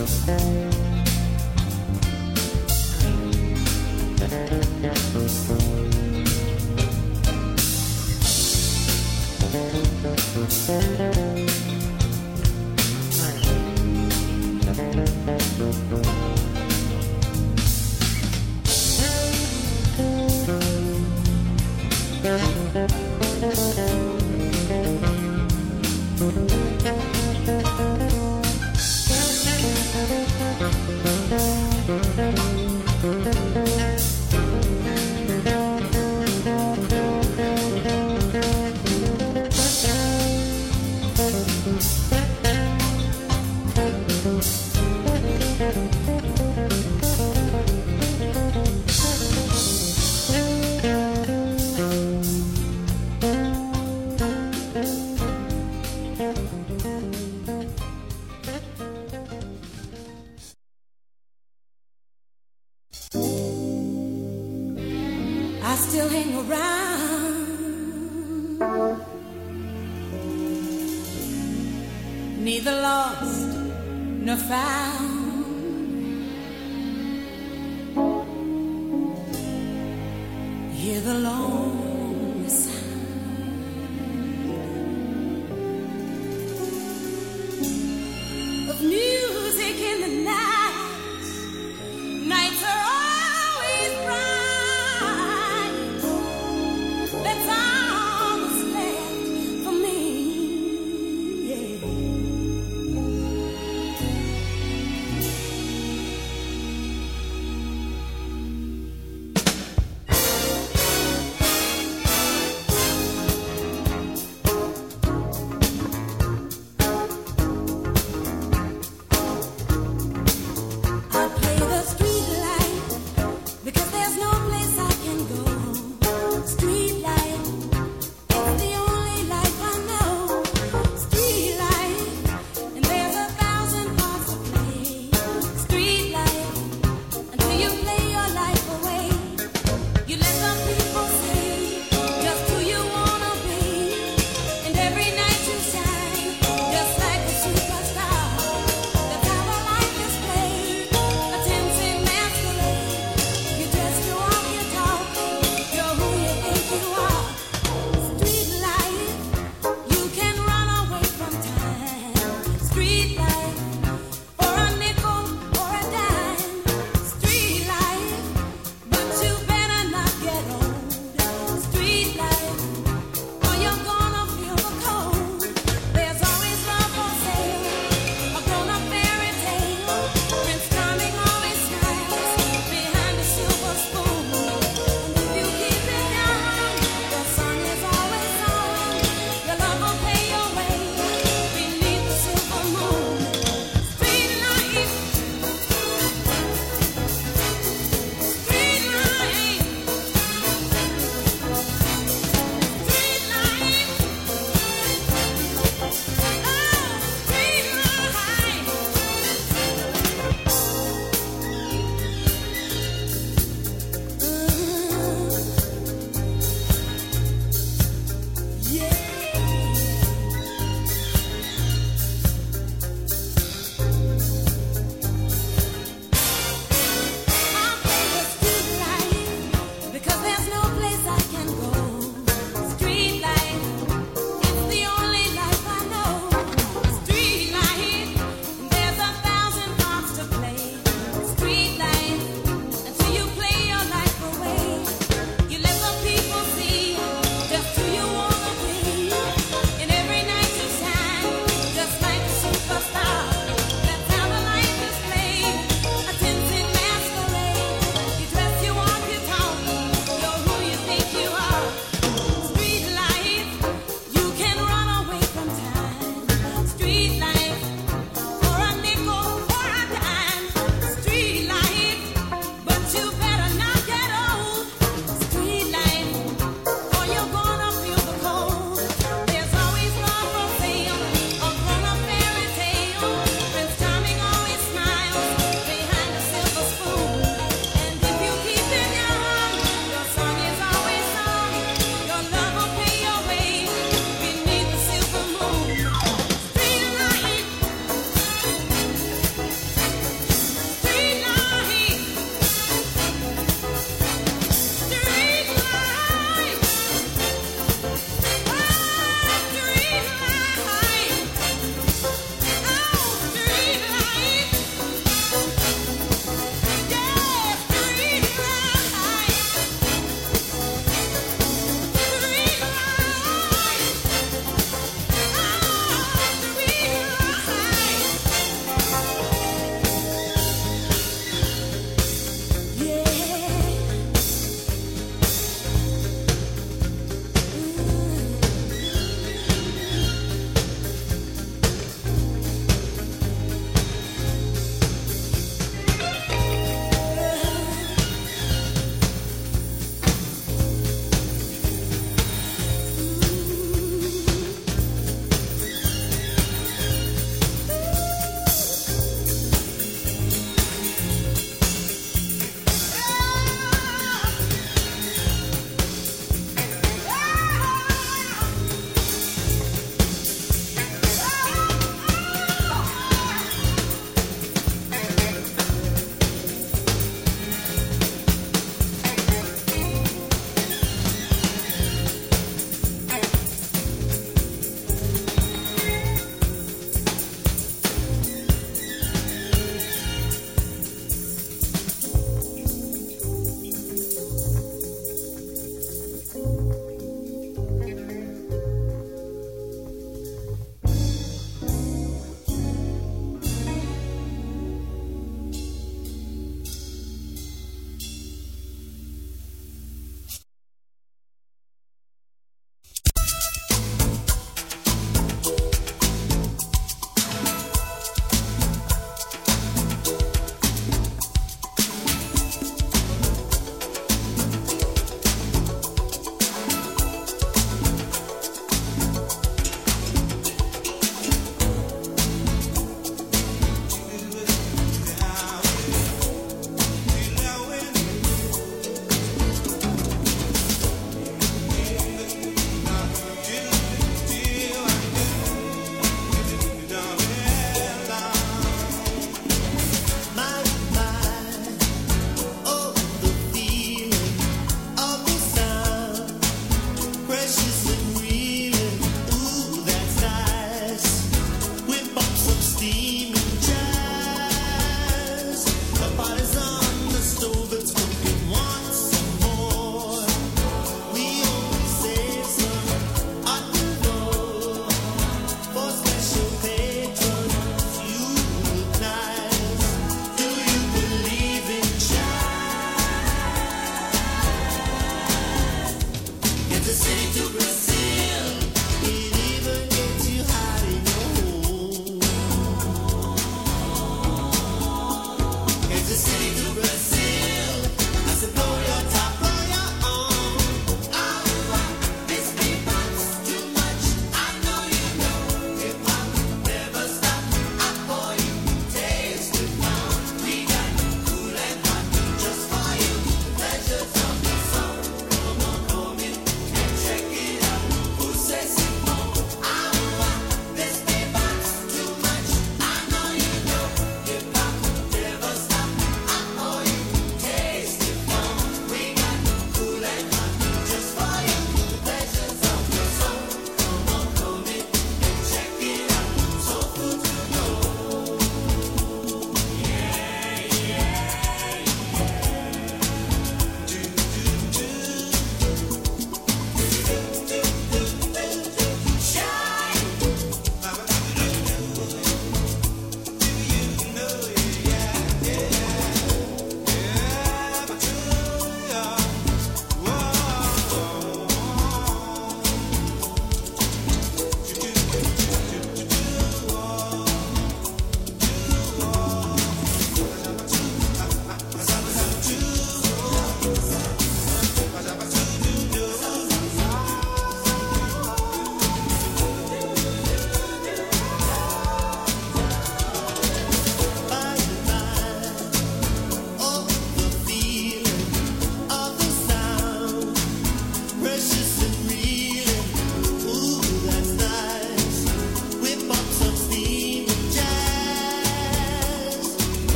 Música